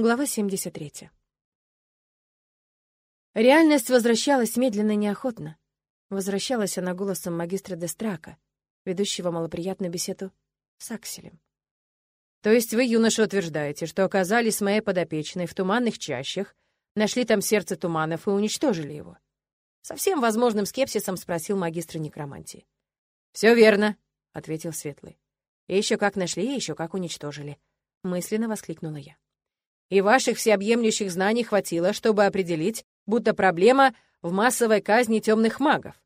Глава 73. Реальность возвращалась медленно и неохотно. Возвращалась она голосом магистра Дестрака, ведущего малоприятную беседу с Акселем. «То есть вы, юноша, утверждаете, что оказались моей подопечной в туманных чащах, нашли там сердце туманов и уничтожили его?» Со всем возможным скепсисом спросил магистр некромантии. «Все верно», — ответил Светлый. «И еще как нашли, и еще как уничтожили», — мысленно воскликнула я и ваших всеобъемлющих знаний хватило, чтобы определить, будто проблема в массовой казни темных магов.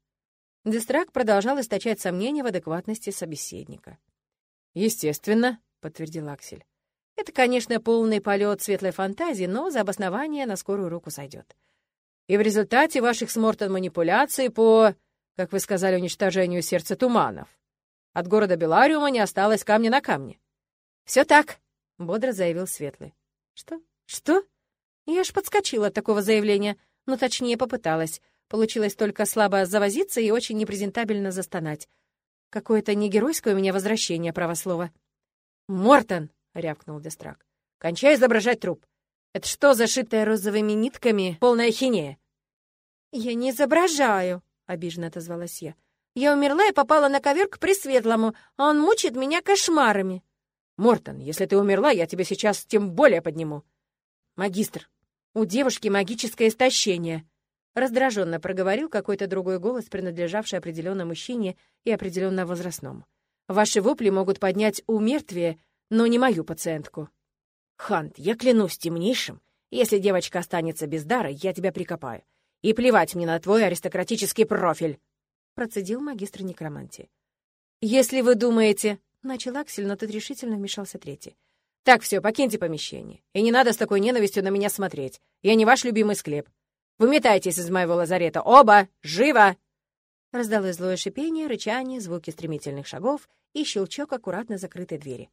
Дестрак продолжал источать сомнения в адекватности собеседника. «Естественно», — подтвердил Аксель. «Это, конечно, полный полет светлой фантазии, но за обоснование на скорую руку сойдет. И в результате ваших с Мортон манипуляций по, как вы сказали, уничтожению сердца туманов, от города Белариума не осталось камня на камне». «Все так», — бодро заявил Светлый. «Что? Что?» Я аж подскочила от такого заявления, ну, точнее, попыталась. Получилось только слабо завозиться и очень непрезентабельно застонать. Какое-то не геройское у меня возвращение, правослова. «Мортон!» — рявкнул Дестрак. «Кончай изображать труп. Это что, зашитая розовыми нитками, полная хинея?» «Я не изображаю», — обиженно отозвалась я. «Я умерла и попала на ковер к Пресветлому, а он мучает меня кошмарами». «Мортон, если ты умерла, я тебя сейчас тем более подниму». «Магистр, у девушки магическое истощение», — раздраженно проговорил какой-то другой голос, принадлежавший определенному мужчине и определенно возрастному. «Ваши вопли могут поднять у мертвия, но не мою пациентку». «Хант, я клянусь темнейшим, если девочка останется без дара, я тебя прикопаю. И плевать мне на твой аристократический профиль», — процедил магистр некромантии. «Если вы думаете...» Начал Аксель, но тут решительно вмешался третий. «Так, все, покиньте помещение. И не надо с такой ненавистью на меня смотреть. Я не ваш любимый склеп. Выметайтесь из моего лазарета. Оба! Живо!» Раздалось злое шипение, рычание, звуки стремительных шагов и щелчок аккуратно закрытой двери.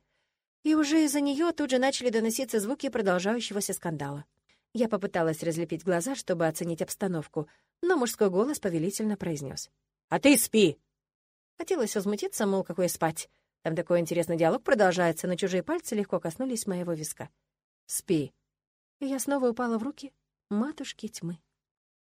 И уже из-за нее тут же начали доноситься звуки продолжающегося скандала. Я попыталась разлепить глаза, чтобы оценить обстановку, но мужской голос повелительно произнес: «А ты спи!» Хотелось возмутиться, мол, какое спать. Там такой интересный диалог продолжается, но чужие пальцы легко коснулись моего виска. «Спи». И я снова упала в руки матушки тьмы.